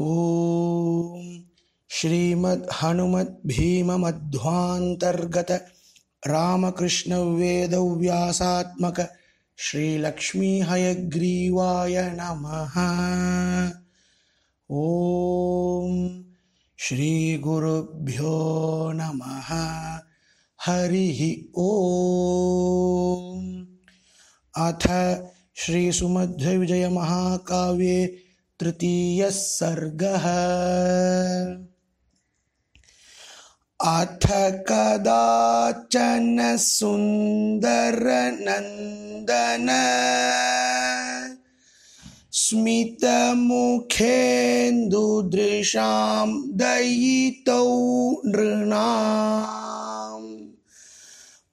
ॐ श्रीमद्हनुमद्भीममध्वान्तर्गत रामकृष्णवेदव्यासात्मक श्रीलक्ष्मीहयग्रीवाय नमः। ॐ श्रीगुरुभ्यो नमः। हरिः ॐ। अथ श्रीसुमध्वविजयमहाकाव्ये तृतीयः सर्गः। अथ कदाचन सुंदर नंदन सुन्दरनन्दन स्मितमुखेन्दुदृशां दयितौ नृणाम्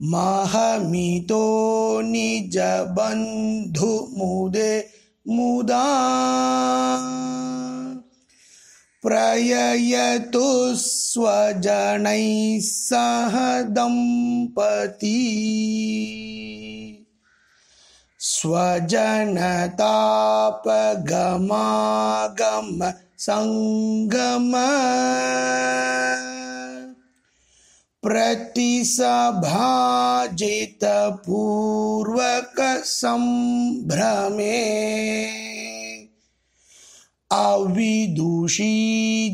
महमितो निजबन्धुमुदे मुदा प्रययतु स्वजनैः सह दम्पती। स्वजनतापगमागम सङ्गम प्रतिसभाजितपूर्वकसम्भ्रमे अविदुषी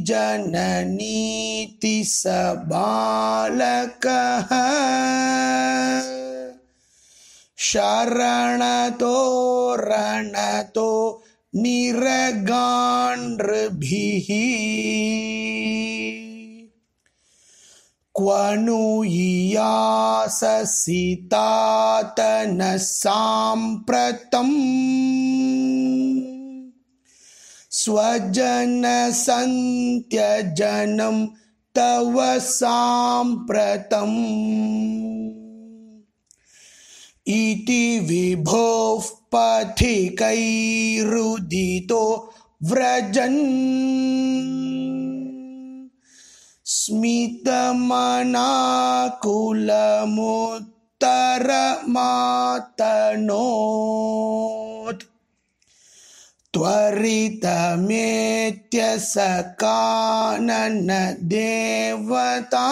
जननीति स बालकः। शरणतो रणतो निरगाण्ड्रभिः क्वनुयाससितातन साम्प्रतम् स्वजनसन्त्यजनं तव साम्प्रतम्। इति विभोः पथिकैरुदितो व्रजन् स्मितमनाकुलमुत्तरमातनोत्। त्वरितमेत्य सकानन देवता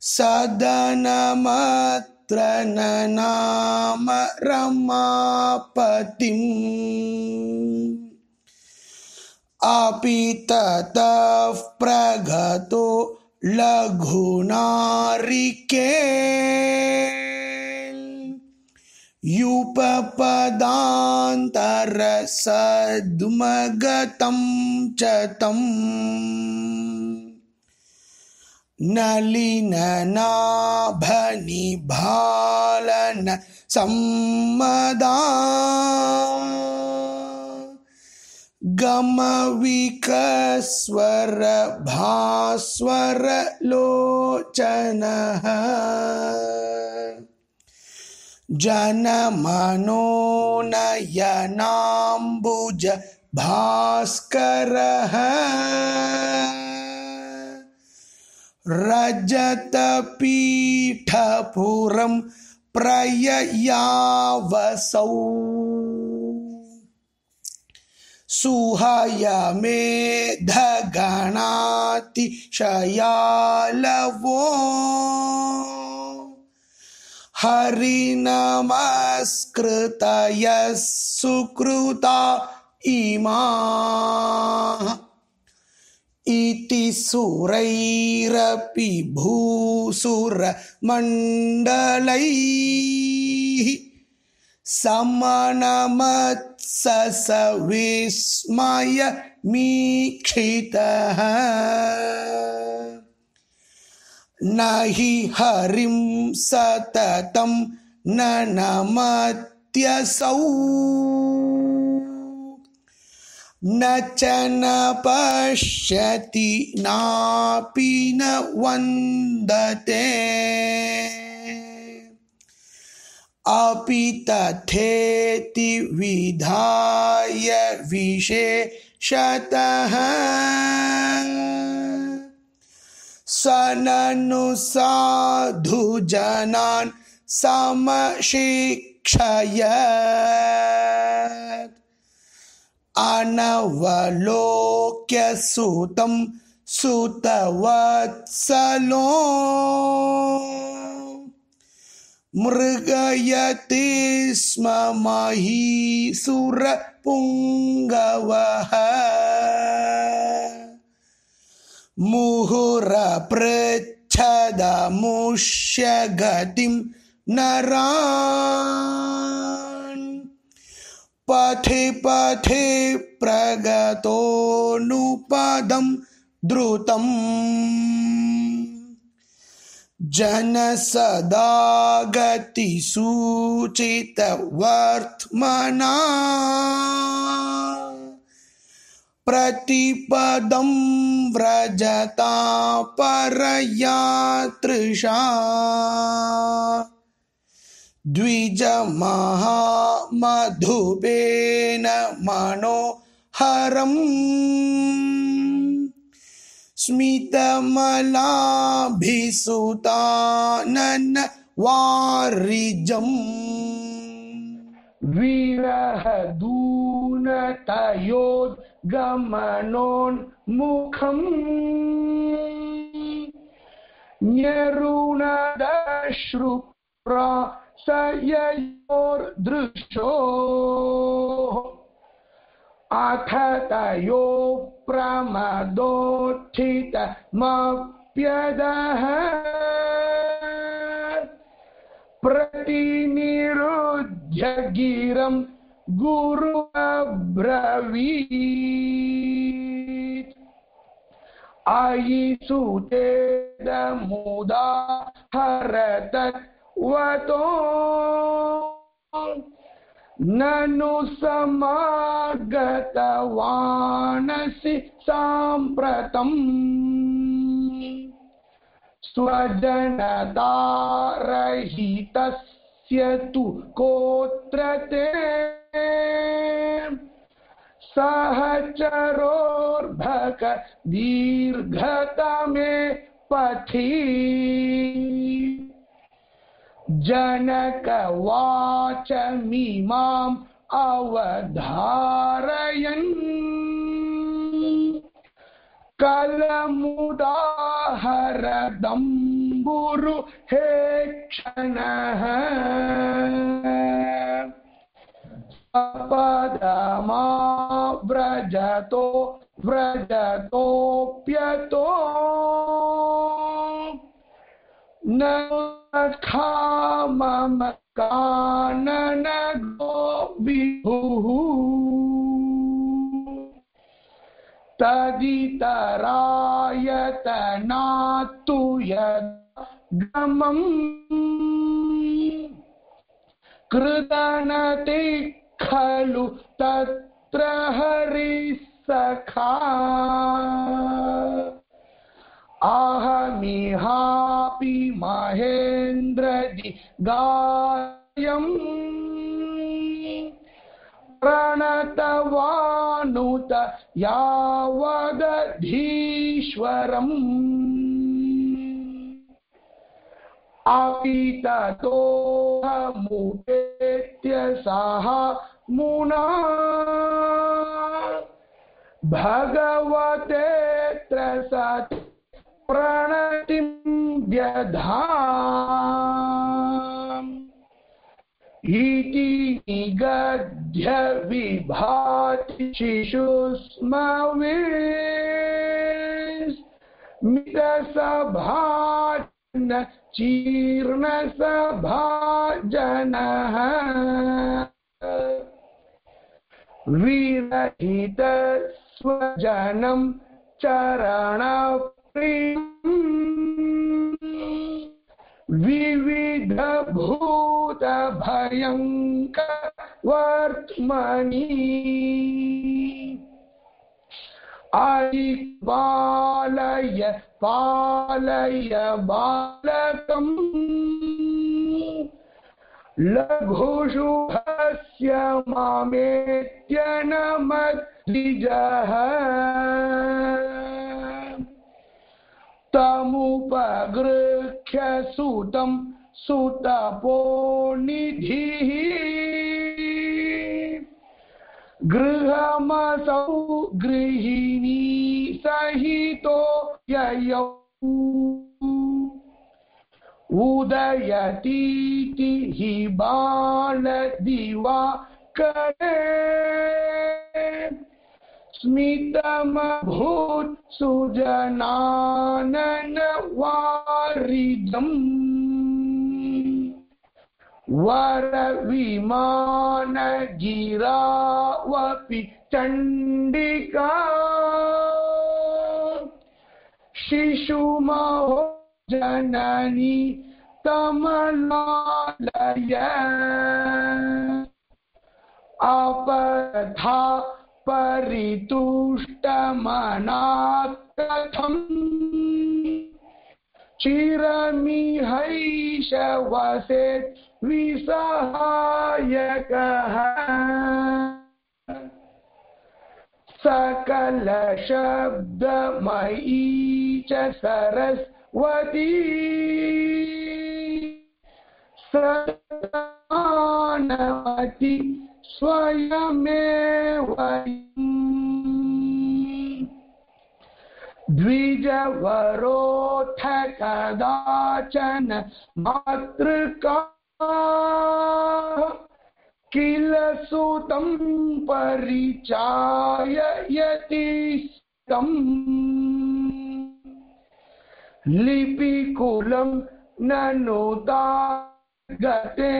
सदनमत्र ननाम रमापतिम् अपि ततः प्रगतो लघुनारिके। युपपदान्तरसद्मगतं च तम् नलिननाभनिभालन सम्मदा गमविकस्वर भास्वर लोचनः जनमनोनयनाम्बुज भास्करः। रजतपीठपुरं प्रययावसौ। सुहयमेधगणातिशयालवो। हरिनमस्कृतयः सुकृता इमा इति सुरैरपि भूसुरमण्डलैः समनमत्सस विस्मय मीक्षितः। न हि हरिं सततं न नमत्यसौ न च न पश्यति नापि न वन्दते अपि तथेति विधाय विशेषतः स ननु साधुजनान् समशिक्षयत्। अनवलोक्य सुतं सुतवत्सलो। मृगयति स्म महीसुरपुङ्गवः मुहुरपृच्छदमुष्य गतिं नरान्। पथे पथे प्रगतोऽनुपदं द्रुतम् जनसदा गतिसुचितवर्त्मना प्रतिपदं व्रजता परया तृषा। द्विजमहामधुबेन मनो हरम्। स्मितमलाभिसुतानन वारिजम्। विरह दूनतयोद्गमनोन्मुखम् न्यरुणदश्रुप्रा सयोर्दृशो अथ तयो प्रमदोत्थितमप्यदः प्रतिनिरुध्य गिरं गुरु अब्रवीत्। अयि सुतेदमुदा हरतत्वतो ननु समागतवानसि साम्प्रतम्। स्वजनतारहितस्य तु कोत्र ते सहचरोर्भक दीर्घतमे पथि। जनकवाचमिमाम् अवधारयन्। कलमुदाहरदम्बुरु हे क्षणः। व्रजतो व्रजतोऽप्यतो। न मम कानन गो विभुः तदितरायतनातु यदमम् कृतनति खलु तत्र हरिसखा। अहमिहापि महेन्द्रदि गायम्। प्रणतवानुत यावदधीश्वरम्। अपि ततोऽहमुपेत्य सः मुना। भगवते त्रसत् प्रणतिं व्यधाम्। इति निगद्य विभाति जनः विरहित स्वजनं चरणप्रियम् विविधभूतभयङ्कवर्त्मनि। आयि पालय पालय बालकम्। लघुशुभस्य मामेत्यनमद्विजः तमुपगृह्य सुतं सुतपो निधिः गृहमसौ गृहिणी सहितो ययौ। उदयतीति हि बाणदिवा करे स्मितमभूत् सुजनानन वारिदम् वरविमानगिरावपि चण्डिका शिशुमहो जननी कमलालय अपथा परितुष्टमना कथम् चिरमिहैष वसेत् विसहायकः। सकलशब्दमयी च सरस्वती। सदानवति स्वयमेव द्विजवरोऽथ कदाचन मातृका किल सुतं परिचाययति लिपिकुलं ननुता गते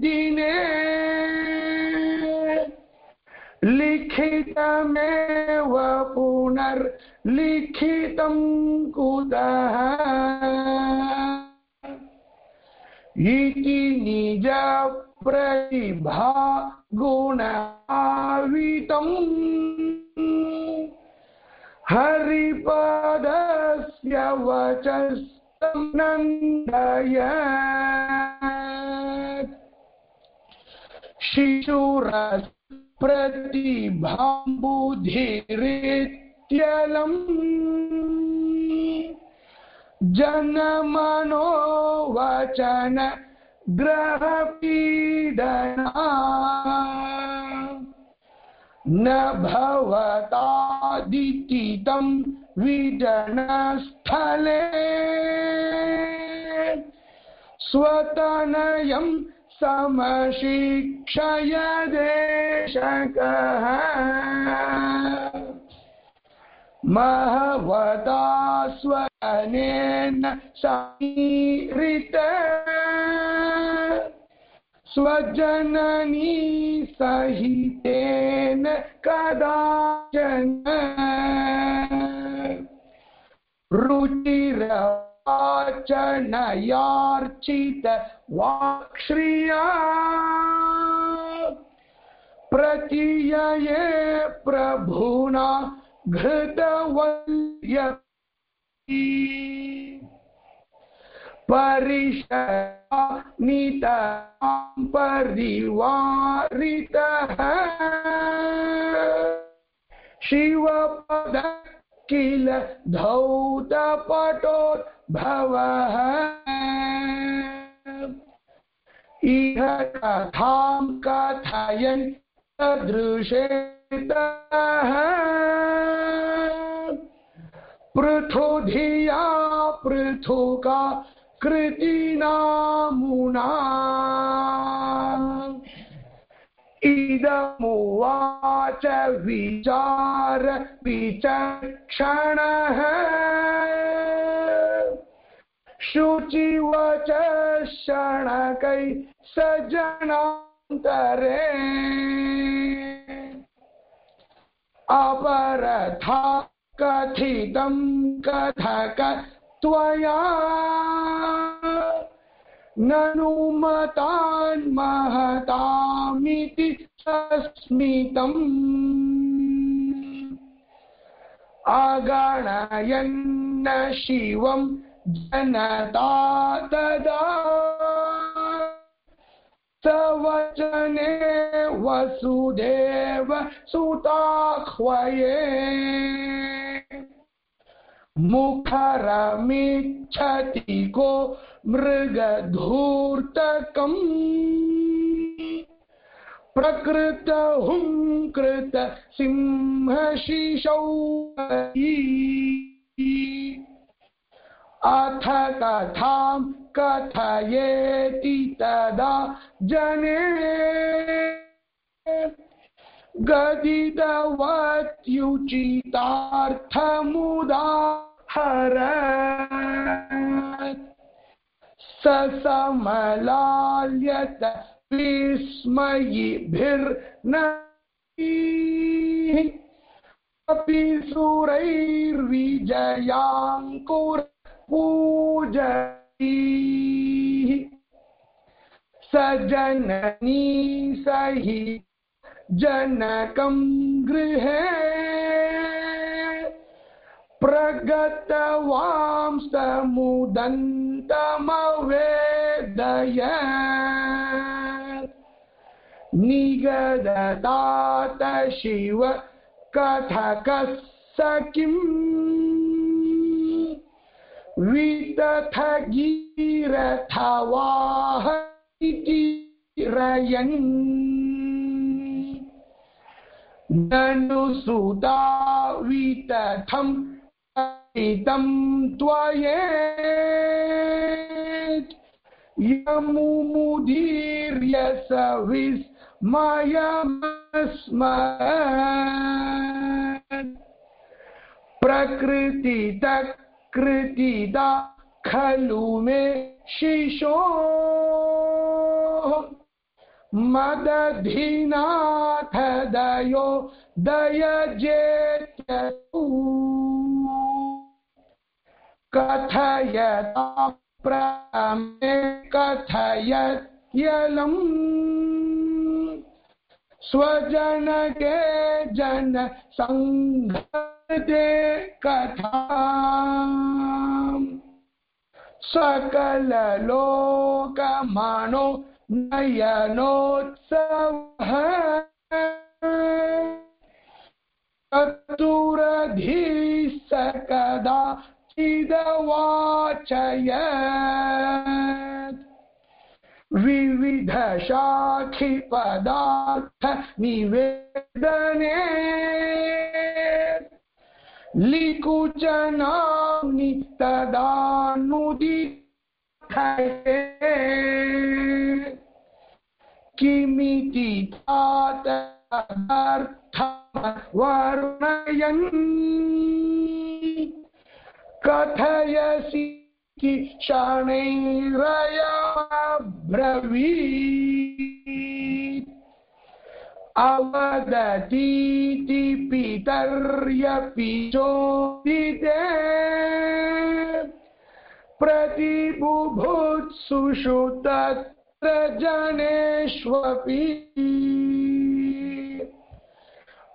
दिने लिखितमेव पुनर्लिखितं कुतः? इति निजप्रतिभा गुणावितम् हरिपदस्य वचस्तं नन्दय शिशुरस् प्रतिभाम्बुधिरित्यलम्। जनमनो वचन ग्रहपीडना। न भवतादितितं विजनस्थले। स्वतनयम् समशिक्षय देशकः महवता स्वनेन समीरित स्वजननी सहितेन कदाचन। रुचिरवाचनयार्चित वाक्श्रिया। प्रतीयये प्रभुना घृतवल्य परिशनितां परिवारितः। शिवपद किल धौतपटोद्भवः इह कथां कथयन् सदृशेतः पृथुधिया पृथुका कृतिनामुना। इदमुवाच विचार विचक्षणः। शुचिवच क्षणकै सजनान्तरे। अपरथा कथितं कथक त्वया। ननु मतान्महतामिति सस्मितम् अगणयन्न शिवं जनता तदा सवचने वसुदेव सुताह्वये। मुखरमिच्छति को मृगधूर्तकम्। प्रकृत हुङ्कृत सिंहशिशौ अथ कथां कथयेति तदा जने गदितवत्युचितार्थमुदाहर ससमलाल्यत विस्मयिभिर्न। अपि सुरैर्विजयाङ्कुर पूजति। स जननी सहि जनकं गृहे। प्रगतवांस्तमुदन्तमवेदय निगदतात शिव कथकः स किम्? विदथ गीरथवाह इति रयन्। ननु सुता वितथम् इदं त्वयेत्। यमुमुदीर्य स विस्मयमस्मत् प्रकृतितकृतिदा खलु मे शिशो। मदधिनाथ दयो दयजेत्यतु कथयता प्रमे कथयत्यलम्। स्वजनके जन सङ्घते कथा सकललोकमानो नयनोत्सवः चतुरधीः सकदा चिदवाचयत् विविधशाखिपदार्थ निवेदने। लिकुचनाम्नि तदानुदिथये किमिति तातदर्थमवर्णयन् कथयसि क्षणैरयमब्रवीत्। अवदतीति पितर्यपि चोदिते। प्रतिबुभुत्सुषु तत्र जनेष्वपि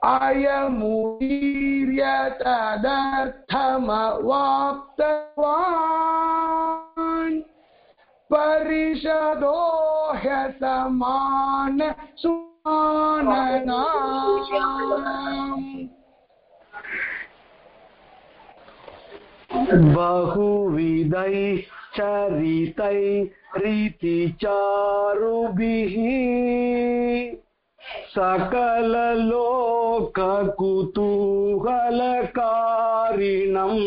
अयमुदीर्य तदर्थमवाप्तवान् परिषदो ह्यसमान सुमाननाम् बहुविधैः चरितैरीतिचारुभिः सकललोककुतूहलकारिणम्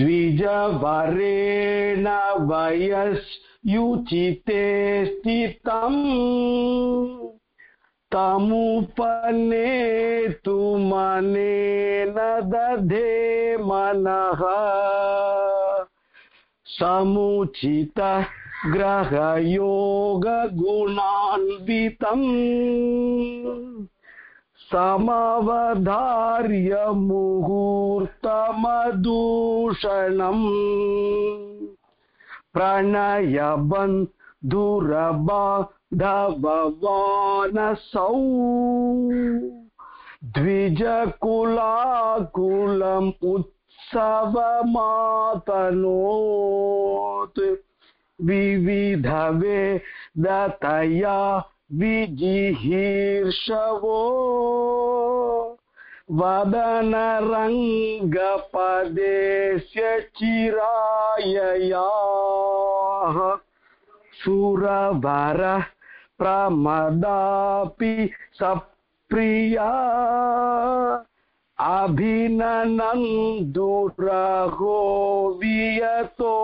द्विजवरेण वयस्युचिते स्थितम् तमुपनेतु मनेन दधे मनः समुचितः ग्रहयोगगुणान्वितम् समवधार्य मुहूर्तमदूषणम् प्रणयबन्धुरबाधववानसौ द्विजकुलाकुलम् उत्सवमातनोत् विविधवे दतया विजिहीर्षवो। वदनरङ्गपदेस्य चिराययाः सुरभरः प्रमदापि सप्रिया अभिननं दुरहो वियतो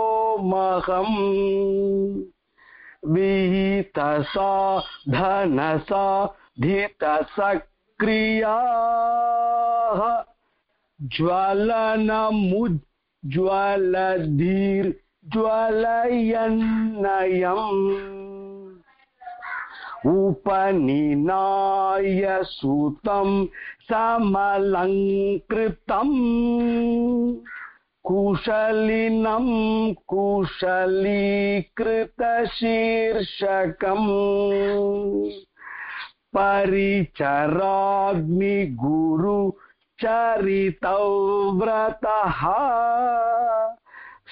महम् विहितसा धनसा धितसक्रियाः ज्वलनमुज्ज्वलधीर्ज्वलयन्नयम् उपनिनाय सुतं समलङ्कृतम् कुशलिनं कुशलीकृतशीर्षकम्। परिचराग्निगुरु चरितौ व्रतः।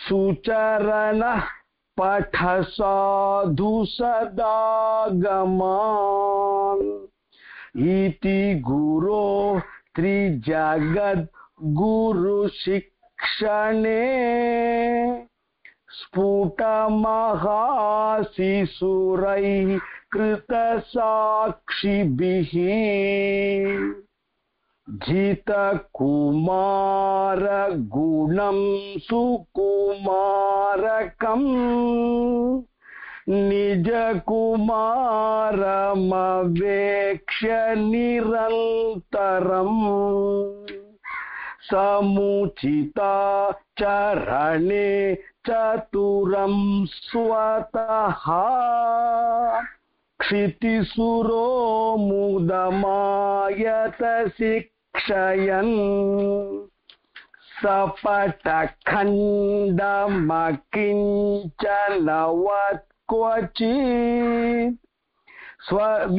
सुचरणः पठ साधु सदागमान्। इति गुरो त्रिजगद् गुरुशिक्षणे स्फुटमहाशिशुरैः कृतसाक्षिभिः जितकुमारगुणं सुकुमारकम् निजकुमारमवेक्ष्य निरन्तरम् समुचिता चरणे चतुरं स्वतः क्षितिसुरो मुदमायत शिक्षयन् सपटखण्डमकिञ्चनवत् क्वचित् स्वविभवानुचितं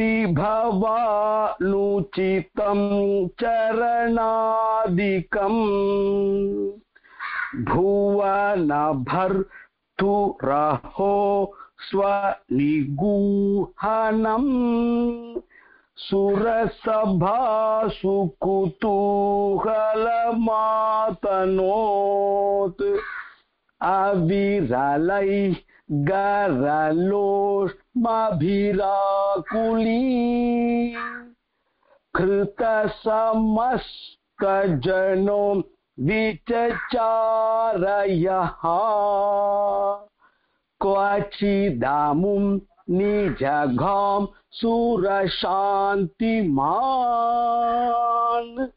चरणादिकम् भुवनभर्तुरहो स्वनिगूहनम् सुरसभासु कुतूहलमातनोत् अविरलैः गरलोष्मभिराकुली। कृतसमस्तजनो विचचारयः। क्वचिदामुं निजघां सुरशान्तिमान्।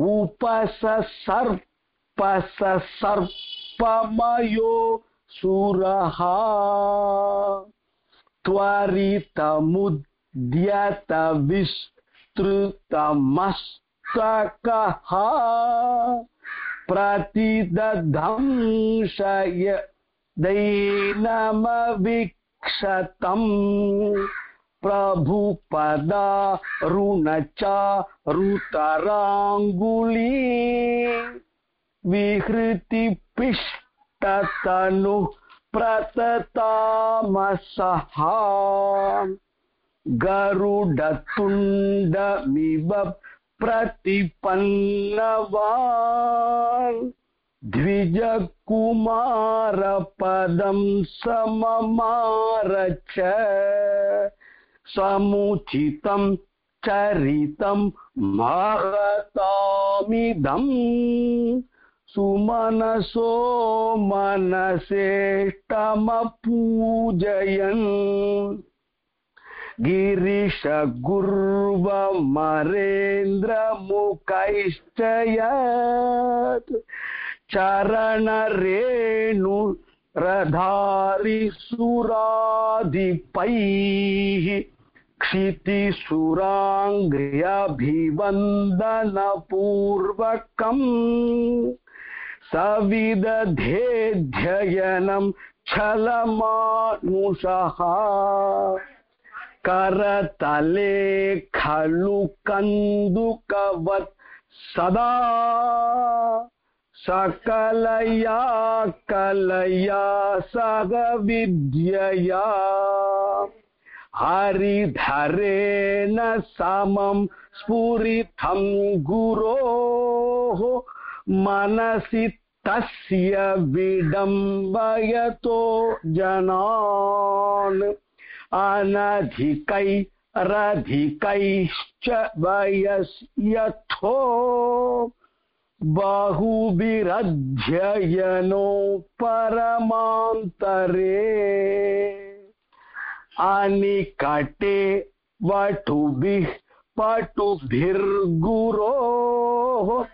उपससर्पससर्पमयो सुरः। त्वरितमुद्यत विस्तृतमस्तकः प्रतिदधंशय दैनमवीक्षतम्। प्रभुपदा रुणचारुतराङ्गुली विहृतिपिष्टतनु प्रततामसः। गरुडतुण्डमिव प्रतिपन्नवान्। द्विजकुमारपदं सममार च समुचितं चरितं महतामिदम् सुमनसो मनसेष्टमपूजयन्। गिरीशगुर्वमरेन्द्रमुखैश्च यत् चरणरेणु रधारिसुराधिपैः क्षितिसुराङ्घ्र्यभिवन्दनपूर्वकम् सविदधेऽध्ययनं छलमानुषः। करतले खलु कन्दुकवत् सदा। सकलया कलया सग विद्यया हरिधरेण समं स्फुरितं गुरोः मनसि तस्य विडम्बयतो जनान्। अनधिकैरधिकैश्च वयस्यथो। बहुभिरध्ययनो परमान्तरे। अनिकटे वटुभिः पटुभिर्गुरोः।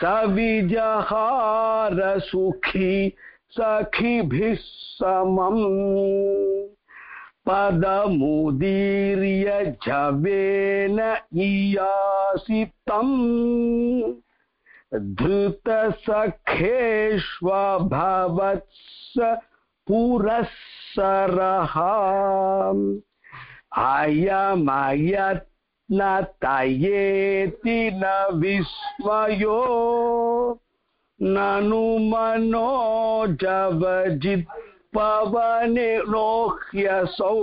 सविजहार सुखी सखिभिः समम्। पदमुदीर्य जवेन इयासितम् धृतसखेष्वभवत्स पुरःसरः अयमयत्न तयेति न विस्मयो ननु मनोजवजित् पवने नोह्यसौ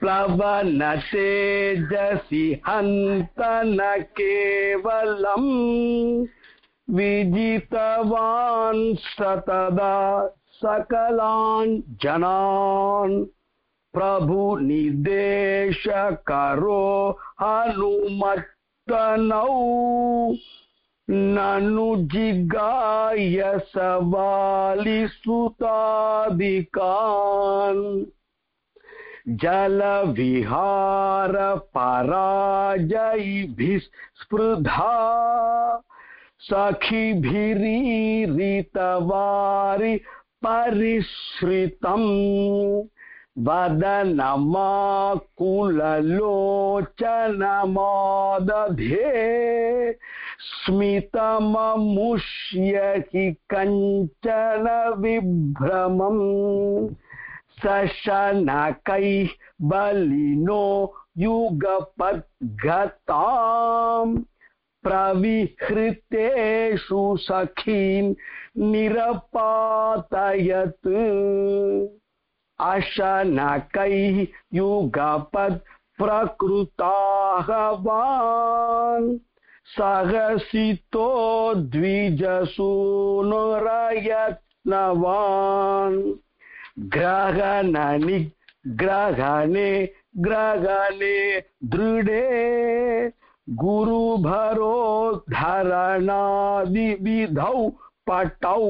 प्लवनतेजसि हन्त न केवलम् विजितवान् सतदा सकलान् जनान्। प्रभु निर्देश करो हनुमत्तनौ। ननु जिगाय सवालिसुतादिकान् जलविहार पराजयिभिः स्पृधा सखिभिरीरितवारि परिश्रितम्। वदनमाकुललोचनमादधे। स्मितममुष्य हि कञ्चन विभ्रमम्। सशनकैः बलिनो युगपद्गताम्। प्रविहृतेषु सखीन् निरपातयत्। अशनकैः युगपत् प्रकृताहवान् सहसितो द्विजसूनुरयत्नवान् ग्रहणनि ग्रहणे ग्रहणे दृढे गुरुभरो धरणादिविधौ पटौ।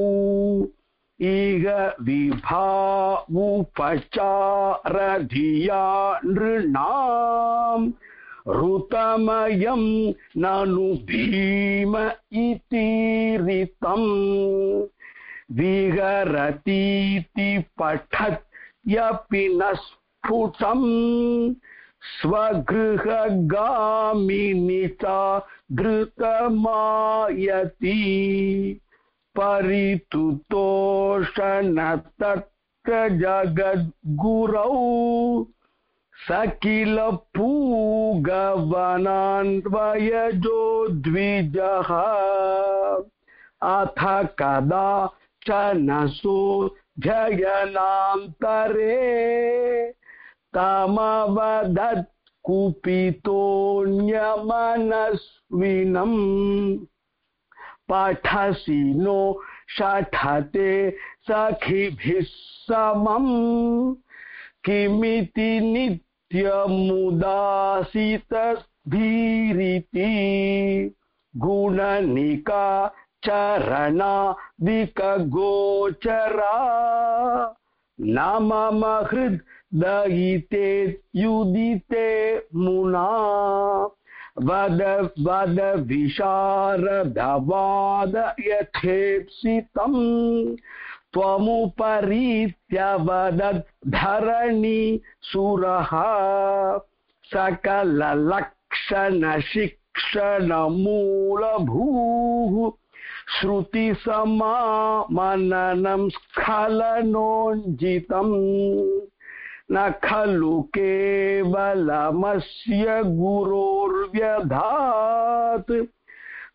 इह विभावुपचारधिया नृणाम् ऋतमयं ननु भीम इतीरितम् विहरतीति पठत् यपि न स्फुटम् स्वगृहगामिनि च धृतमायति परितुतोषण तत्र जगद्गुरौ सकिल पूगवनान्वयजो द्विजः। अथ कदा च नसो जयनान्तरे तमवदत् कुपितोऽन्यमनस्विनम् पठसि नो षठते सखिभिः समम्। किमिति नित्यमुदासितधीरिति गुणनिका चरणादिकगोचरा। न मम हृदयिते युदिते मुना। वद वद विशारदवाद यथेप्सितम्। त्वमुपरीत्यवदत् धरणि सुरः। सकललक्षणशिक्षणमूलभूः। श्रुतिसमामननं स्खलनोञ्जितम्। न खलु केवलमस्य गुरोर्व्यधात्।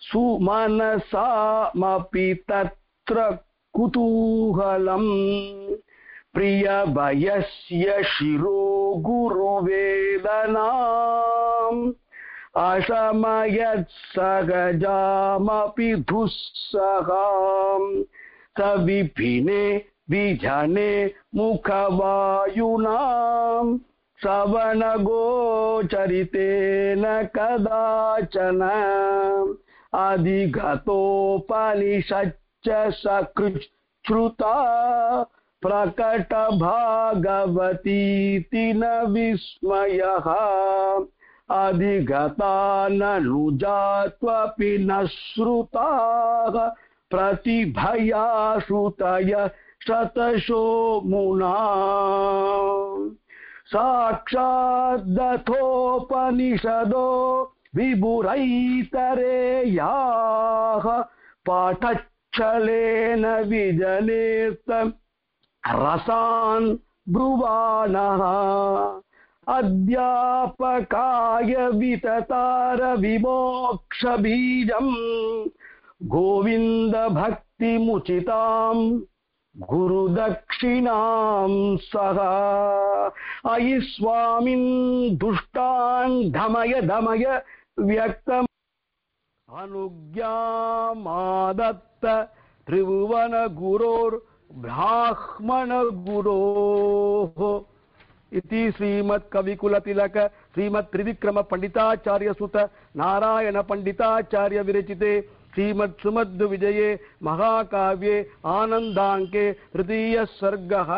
सुमनसामपि तत्र कुतूहलम्। प्रियभयस्य शिरो गुरुवेदनाम् अशमयत्सहजामपि दुःसहाम् स विपिने विजने मुखवायुनाम्। श्रवणगोचरितेन कदाचन। अधिगतोपनिषच्च सकृच्छ्रुता। प्रकटभागवतीति न विस्मयः। अधिगता ननुजा त्वपि न श्रुताः प्रतिभया श्रुतय शतशो मुना। साक्षाद्दथोपनिषदो विभुरैतरेयाः पाठच्छलेन विजनेत रसान् ब्रुवाणः अध्यापकाय विततार विमोक्षबीजम् गोविन्दभक्तिमुचिताम् गुरुदक्षिणां सह। अयि स्वामिन् दुष्टान् धमय धमय व्यक्तम्। अनुज्ञामादत्त त्रिभुवनगुरोर्ब्राह्मणगुरोः। इति श्रीमत्कविकुलतिलक श्रीमत्त्रिविक्रमपण्डिताचार्यसुत नारायणपण्डिताचार्य विरचिते श्रीमत् विजये महाकाव्ये आनन्दाङ्के तृतीयः सर्गः